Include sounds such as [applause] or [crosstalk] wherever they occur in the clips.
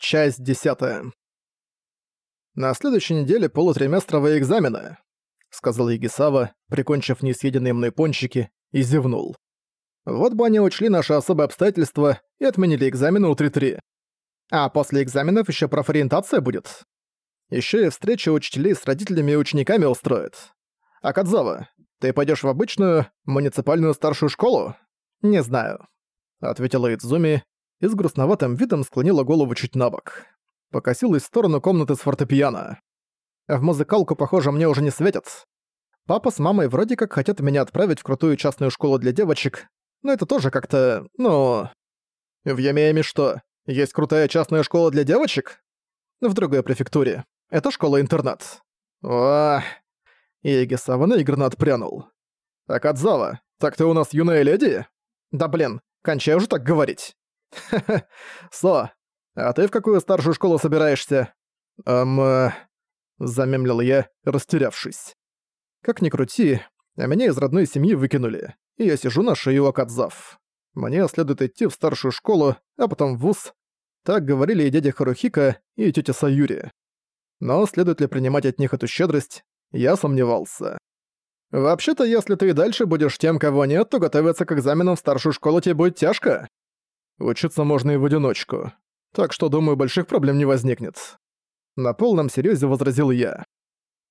Часть десятая. «На следующей неделе полутриместровые экзамены», — сказал Егисава, прикончив несъеденные мной пончики, и зевнул. «Вот бы они учли наши особые обстоятельства и отменили экзамены у 3-3. А после экзаменов еще профориентация будет. Еще и встреча учителей с родителями и учениками устроят. А Кадзава, ты пойдешь в обычную, муниципальную старшую школу? Не знаю», — ответила Идзуми и с грустноватым видом склонила голову чуть на бок. Покосилась в сторону комнаты с фортепиано. В музыкалку, похоже, мне уже не светят. Папа с мамой вроде как хотят меня отправить в крутую частную школу для девочек, но это тоже как-то, ну... В Ямеяме что, есть крутая частная школа для девочек? В другой префектуре. Это школа-интернат. О, Игисава наигранно отпрянул. «Акадзава, так ты у нас юная леди?» «Да блин, кончай уже так говорить». [laughs] «Ха-ха, Со, а ты в какую старшую школу собираешься?» «Эм...» Замемлил я, растерявшись. Как ни крути, а меня из родной семьи выкинули, и я сижу на шее у Акадзав. Мне следует идти в старшую школу, а потом в вуз. Так говорили и дядя Харухика, и тетя Саюри. Но следует ли принимать от них эту щедрость, я сомневался. Вообще-то, если ты и дальше будешь тем, кого нет, то готовиться к экзаменам в старшую школу тебе будет тяжко. Учиться можно и в одиночку. Так что, думаю, больших проблем не возникнет. На полном серьезе возразил я.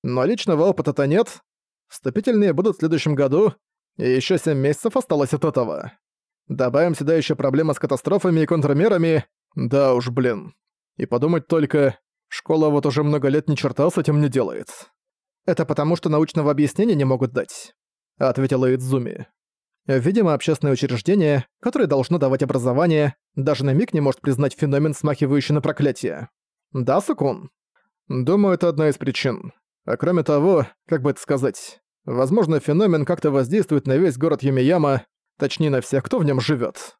Но личного опыта-то нет. Вступительные будут в следующем году, и еще 7 месяцев осталось от этого. Добавим сюда еще проблемы с катастрофами и контрмерами. Да уж, блин. И подумать только, школа вот уже много лет ни черта с этим не делает. Это потому, что научного объяснения не могут дать, ответила Идзуми. Видимо, общественное учреждение, которое должно давать образование, даже на миг не может признать феномен, смахивающий на проклятие. Да, Сукун? Думаю, это одна из причин. А кроме того, как бы это сказать, возможно, феномен как-то воздействует на весь город Юмияма, точнее на всех, кто в нем живет.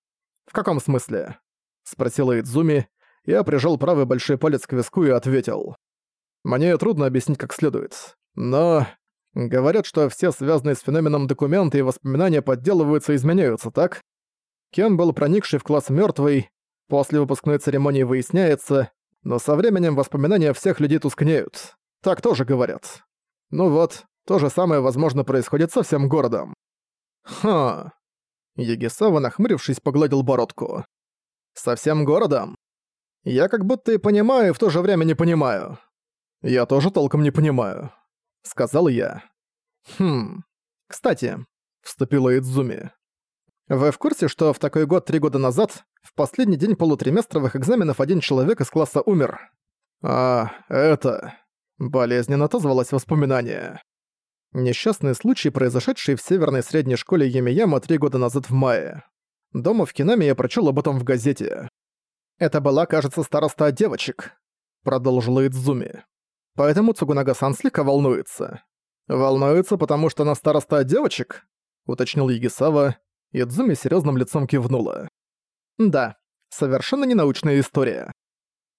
В каком смысле? Спросила Идзуми, я прижал правый большой палец к виску и ответил. Мне трудно объяснить как следует, но Говорят, что все связанные с феноменом документы и воспоминания подделываются и изменяются, так? Кем был проникший в класс мертвый, после выпускной церемонии выясняется, но со временем воспоминания всех людей тускнеют. Так тоже говорят. Ну вот, то же самое, возможно, происходит со всем городом. Ха. Егисава, нахмурившись, погладил бородку. Со всем городом? Я как будто и понимаю, и в то же время не понимаю. Я тоже толком не понимаю. — сказал я. «Хм... Кстати», — вступила Идзуми. «Вы в курсе, что в такой год три года назад, в последний день полутриместровых экзаменов один человек из класса умер?» «А, это...» — болезненно отозвалось воспоминание. Несчастный случай, произошедший в северной средней школе Ямияма три года назад в мае. Дома в Кинаме я прочел об этом в газете. «Это была, кажется, староста девочек», — продолжила Идзуми. Поэтому Цугунага-сан слегка волнуется. «Волнуется, потому что она староста девочек?» — уточнил Егисава, и Дзуми серьезным лицом кивнула. «Да, совершенно ненаучная история.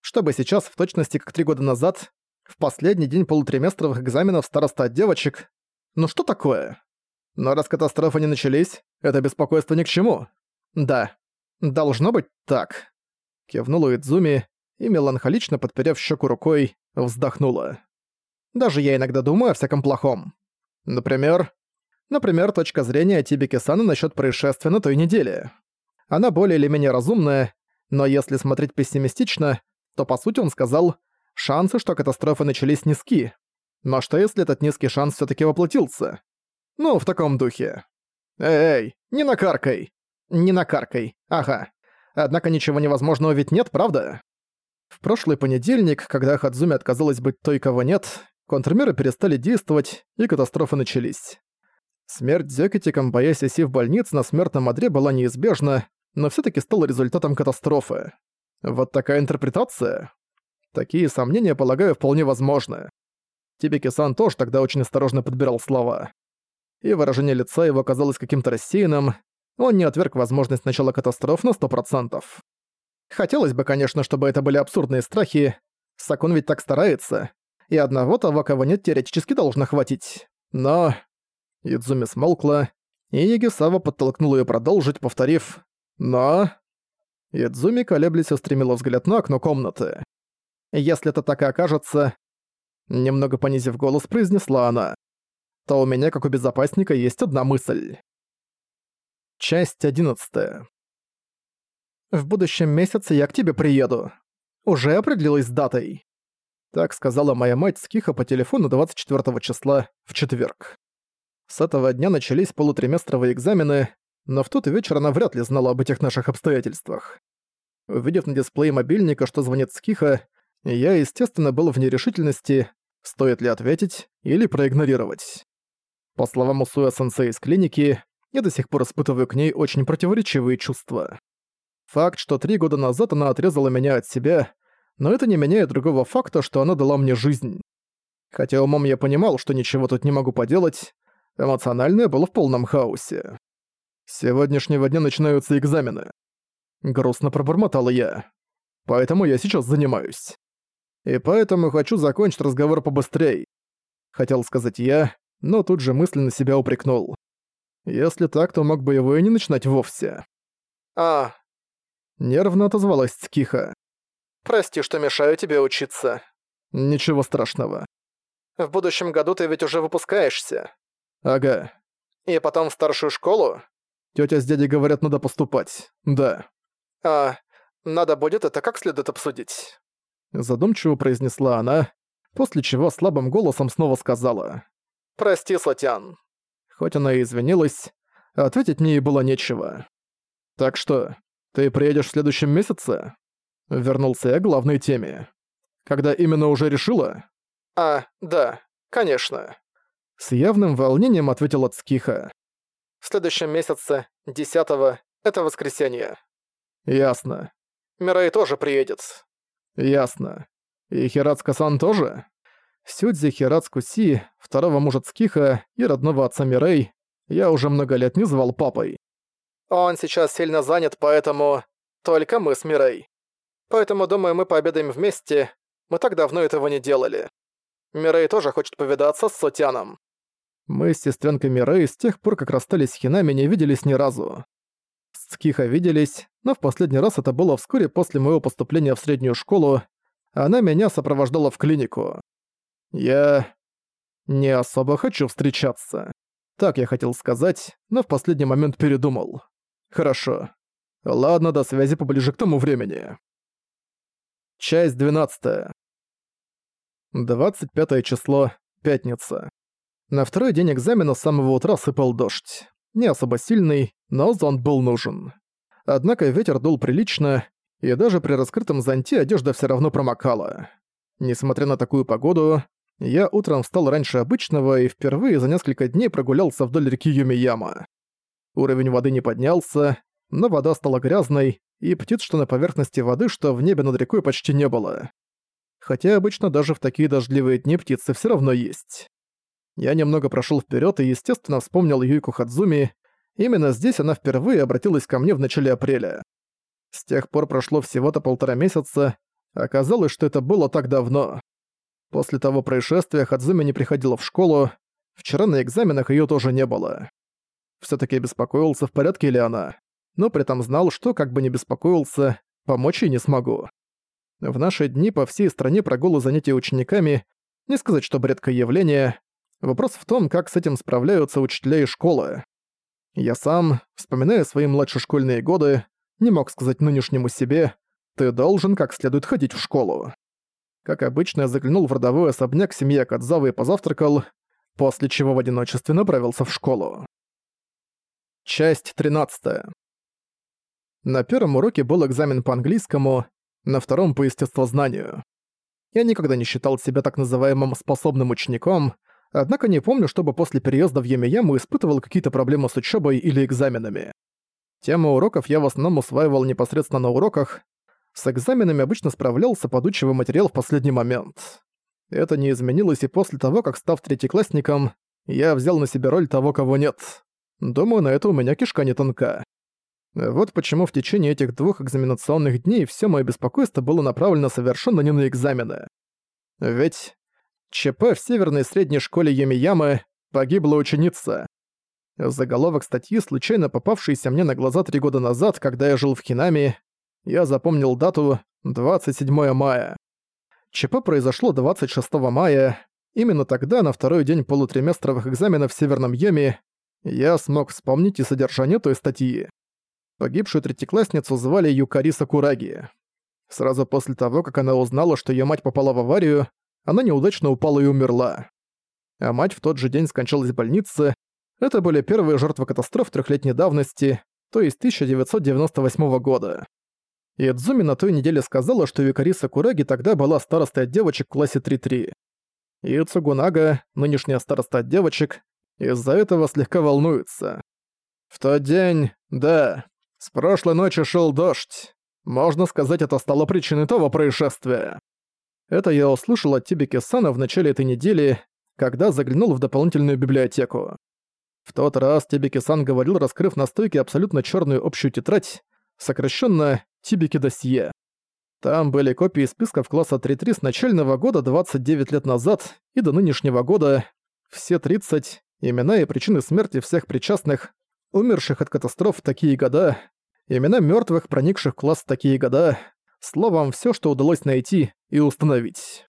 Чтобы сейчас, в точности как три года назад, в последний день полутриместровых экзаменов староста девочек... Ну что такое? Но раз катастрофы не начались, это беспокойство ни к чему. Да, должно быть так. Кивнула Идзуми и, меланхолично подперев щеку рукой, вздохнула. Даже я иногда думаю о всяком плохом. Например... Например, точка зрения Тибики-сана насчет происшествия на той неделе. Она более или менее разумная, но если смотреть пессимистично, то по сути он сказал, шансы, что катастрофы начались низки. Но что если этот низкий шанс все таки воплотился? Ну, в таком духе. Эй, не накаркай! Не накаркай, ага. Однако ничего невозможного ведь нет, правда? В прошлый понедельник, когда Хадзуми отказалась быть той, кого нет, контрмеры перестали действовать, и катастрофы начались. Смерть Зёкити Камбаяси Си в больнице на смертном одре была неизбежна, но все таки стала результатом катастрофы. Вот такая интерпретация? Такие сомнения, полагаю, вполне возможны. Тибики-сан тоже тогда очень осторожно подбирал слова. И выражение лица его казалось каким-то рассеянным, он не отверг возможность начала катастроф на сто процентов. Хотелось бы, конечно, чтобы это были абсурдные страхи. Сакун ведь так старается. И одного того, кого нет, теоретически должно хватить. Но... Идзуми смолкла, и Егисава подтолкнул ее продолжить, повторив «Но...» Идзуми, колеблясь, устремила взгляд на окно комнаты. «Если это так и окажется...» Немного понизив голос, произнесла она. «То у меня, как у безопасника, есть одна мысль». Часть одиннадцатая. «В будущем месяце я к тебе приеду. Уже определилась с датой». Так сказала моя мать с Киха по телефону 24 числа, в четверг. С этого дня начались полутриместровые экзамены, но в тот вечер она вряд ли знала об этих наших обстоятельствах. Увидев на дисплее мобильника, что звонит Скиха, я, естественно, был в нерешительности, стоит ли ответить или проигнорировать. По словам Усуя-сенсей из клиники, я до сих пор испытываю к ней очень противоречивые чувства. Факт, что три года назад она отрезала меня от себя, но это не меняет другого факта, что она дала мне жизнь. Хотя умом я понимал, что ничего тут не могу поделать, эмоционально я был в полном хаосе. С сегодняшнего дня начинаются экзамены. Грустно пробормотал я. Поэтому я сейчас занимаюсь. И поэтому хочу закончить разговор побыстрей. Хотел сказать я, но тут же мысленно себя упрекнул. Если так, то мог бы его и не начинать вовсе. «А...» Нервно отозвалась Цкиха. «Прости, что мешаю тебе учиться». «Ничего страшного». «В будущем году ты ведь уже выпускаешься». «Ага». «И потом в старшую школу?» Тётя с дядей говорят, надо поступать. Да. А, надо будет это как следует обсудить. Задумчиво произнесла она, после чего слабым голосом снова сказала. «Прости, Сатян». Хоть она и извинилась, ответить мне и было нечего. «Так что, ты приедешь в следующем месяце?» Вернулся я к главной теме. «Когда именно уже решила?» «А, да, конечно». С явным волнением ответила Цкиха. В следующем месяце, 10-го, это воскресенье. Ясно. Мирай тоже приедет. Ясно. И Хирацка-сан тоже? Сюдзи Хирацку-си, второго мужа Цкиха и родного отца Мирей, я уже много лет не звал папой. Он сейчас сильно занят, поэтому... Только мы с Мирей. Поэтому, думаю, мы пообедаем вместе. Мы так давно этого не делали. Мирей тоже хочет повидаться с Сотяном. Мы с сестренками Рэй с тех пор, как расстались с Хинами, не виделись ни разу. С Киха виделись, но в последний раз это было вскоре после моего поступления в среднюю школу. Она меня сопровождала в клинику. Я... не особо хочу встречаться. Так я хотел сказать, но в последний момент передумал. Хорошо. Ладно, до связи поближе к тому времени. Часть 12. 25 число, пятница. На второй день экзамена с самого утра сыпал дождь. Не особо сильный, но зонт был нужен. Однако ветер дул прилично, и даже при раскрытом зонте одежда все равно промокала. Несмотря на такую погоду, я утром встал раньше обычного и впервые за несколько дней прогулялся вдоль реки Юмияма. Уровень воды не поднялся, но вода стала грязной, и птиц, что на поверхности воды, что в небе над рекой почти не было. Хотя обычно даже в такие дождливые дни птицы все равно есть. Я немного прошел вперед и, естественно, вспомнил Юйку Хадзуми. Именно здесь она впервые обратилась ко мне в начале апреля. С тех пор прошло всего-то полтора месяца. Оказалось, что это было так давно. После того происшествия Хадзуми не приходила в школу. Вчера на экзаменах ее тоже не было. Все таки беспокоился, в порядке ли она. Но при этом знал, что, как бы не беспокоился, помочь ей не смогу. В наши дни по всей стране прогулы занятия учениками, не сказать, что редкое явление, Вопрос в том, как с этим справляются учителя и школы. Я сам, вспоминая свои младшешкольные годы, не мог сказать нынешнему себе «ты должен как следует ходить в школу». Как обычно, я заглянул в родовой особняк семьи Акадзавы и позавтракал, после чего в одиночестве направился в школу. Часть 13. На первом уроке был экзамен по английскому, на втором по естествознанию. Я никогда не считал себя так называемым способным учеником, однако не помню, чтобы после переезда в Ямияму испытывал какие-то проблемы с учебой или экзаменами. Тему уроков я в основном усваивал непосредственно на уроках, с экзаменами обычно справлялся, подучивая материал в последний момент. Это не изменилось и после того, как, став третьеклассником, я взял на себя роль того, кого нет. Думаю, на это у меня кишка не тонка. Вот почему в течение этих двух экзаменационных дней все мое беспокойство было направлено совершенно не на экзамены. Ведь ЧП в северной средней школе Юмиямы погибла ученица. Заголовок статьи, случайно попавшийся мне на глаза три года назад, когда я жил в Хинами, я запомнил дату 27 мая. ЧП произошло 26 мая. Именно тогда, на второй день полутриместровых экзаменов в Северном Йеме, я смог вспомнить и содержание той статьи. Погибшую третьеклассницу звали Юкари Сакураги. Сразу после того, как она узнала, что её мать попала в аварию, она неудачно упала и умерла. А мать в тот же день скончалась в больнице. Это были первые жертвы катастроф трехлетней давности, то есть 1998 года. Идзуми на той неделе сказала, что Юкари Сакураги тогда была старостой от девочек в классе 3-3. И Цугунага, нынешняя староста от девочек, из-за этого слегка волнуется. В тот день, да, с прошлой ночи шел дождь. Можно сказать, это стало причиной того происшествия. Это я услышал от Тибики Сана в начале этой недели, когда заглянул в дополнительную библиотеку. В тот раз Тибики Сан говорил, раскрыв на стойке абсолютно черную общую тетрадь, сокращенно Тибики досье. Там были копии списков класса 3-3 с начального года 29 лет назад и до нынешнего года, все 30, имена и причины смерти всех причастных, умерших от катастроф в такие года, имена мертвых, проникших в класс в такие года, словом, все, что удалось найти и установить.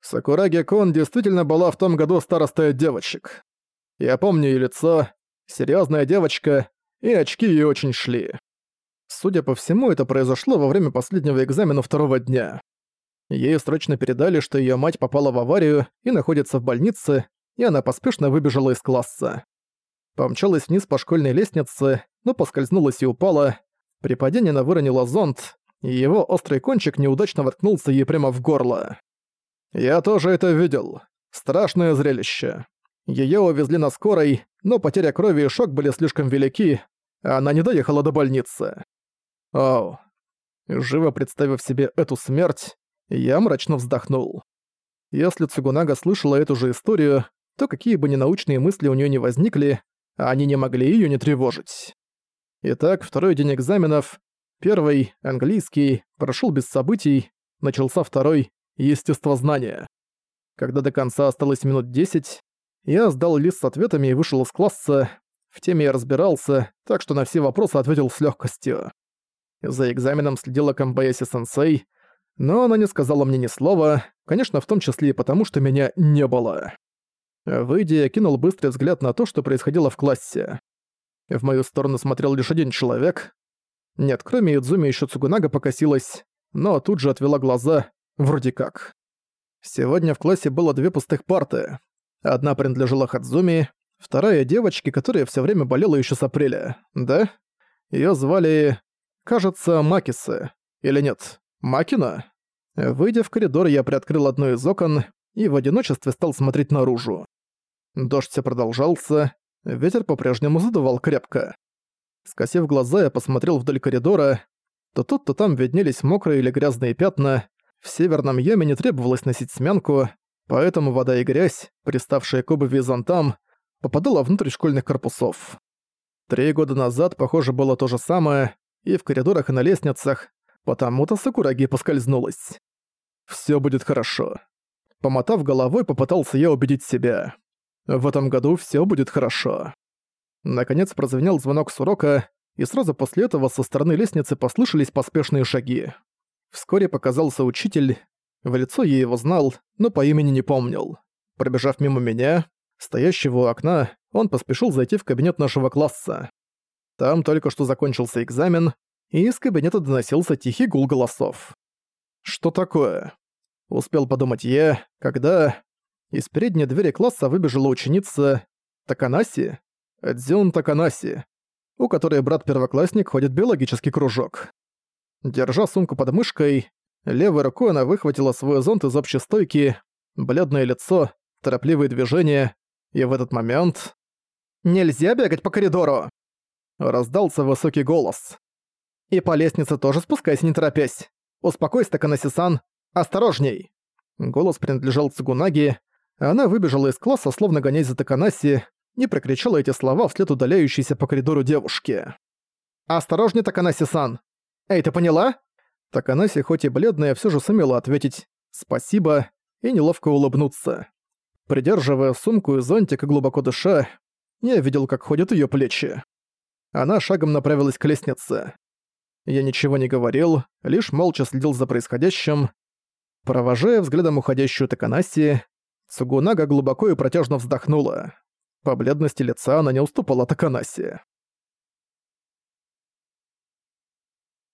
Сакураги Кон действительно была в том году старостой девочек. Я помню ее лицо, серьезная девочка, и очки ей очень шли. Судя по всему, это произошло во время последнего экзамена второго дня. Ей срочно передали, что ее мать попала в аварию и находится в больнице, и она поспешно выбежала из класса. Помчалась вниз по школьной лестнице, но поскользнулась и упала. При падении она выронила зонт, и его острый кончик неудачно воткнулся ей прямо в горло. Я тоже это видел. Страшное зрелище. Её увезли на скорой, но потеря крови и шок были слишком велики, а она не доехала до больницы. Оу. Живо представив себе эту смерть, я мрачно вздохнул. Если Цугунага слышала эту же историю, то какие бы ненаучные мысли у неё не возникли, они не могли её не тревожить. Итак, второй день экзаменов, первый, английский, прошёл без событий, начался второй, естествознание. Когда до конца осталось минут десять, я сдал лист с ответами и вышел из класса. В теме я разбирался, так что на все вопросы ответил с легкостью. За экзаменом следила Камбаяси-сенсей, но она не сказала мне ни слова, конечно, в том числе и потому, что меня не было. Выйдя, я кинул быстрый взгляд на то, что происходило в классе. В мою сторону смотрел лишь один человек. Нет, кроме Идзуми еще Цугунага покосилась, но тут же отвела глаза, вроде как. Сегодня в классе было две пустых парты. Одна принадлежала Хадзуми, вторая девочке, которая все время болела еще с апреля, да? Ее звали, кажется, Макисы. Или нет, Макина? Выйдя в коридор, я приоткрыл одно из окон и в одиночестве стал смотреть наружу. Дождь все продолжался, ветер по-прежнему задувал крепко. Скосив глаза, я посмотрел вдоль коридора. То тут, то там виднелись мокрые или грязные пятна. В северном яме не требовалось носить смянку, поэтому вода и грязь, приставшие к обуви и зонтам, попадала внутрь школьных корпусов. Три года назад, похоже, было то же самое, и в коридорах и на лестницах, потому-то Сакураги поскользнулась. Всё будет хорошо. Помотав головой, попытался я убедить себя. В этом году всё будет хорошо. Наконец прозвенел звонок с урока, и сразу после этого со стороны лестницы послышались поспешные шаги. Вскоре показался учитель. В лицо я его знал, но по имени не помнил. Пробежав мимо меня, стоящего у окна, он поспешил зайти в кабинет нашего класса. Там только что закончился экзамен, и из кабинета доносился тихий гул голосов. «Что такое?» Успел подумать я, когда из передней двери класса выбежала ученица Таканаси, Дзюн Таканаси, у которой брат-первоклассник ходит в биологический кружок. Держа сумку под мышкой, левой рукой она выхватила свой зонт из общей стойки, бледное лицо, торопливые движения, и в этот момент... «Нельзя бегать по коридору!» Раздался высокий голос. «И по лестнице тоже спускайся, не торопясь. Успокойся, Таканаси-сан. Осторожней!» Голос принадлежал Цугунаги, она выбежала из класса, словно гонясь за Таканаси, и прокричала эти слова вслед удаляющейся по коридору девушки. «Осторожней, Таканаси-сан! Эй, ты поняла?» Таканаси, хоть и бледная, все же сумела ответить «спасибо» и неловко улыбнуться. Придерживая сумку и зонтик и глубоко дыша, я видел, как ходят ее плечи. Она шагом направилась к лестнице. Я ничего не говорил, лишь молча следил за происходящим. Провожая взглядом уходящую Таканаси, Сугунага глубоко и протяжно вздохнула. По бледности лица она не уступала Таканаси.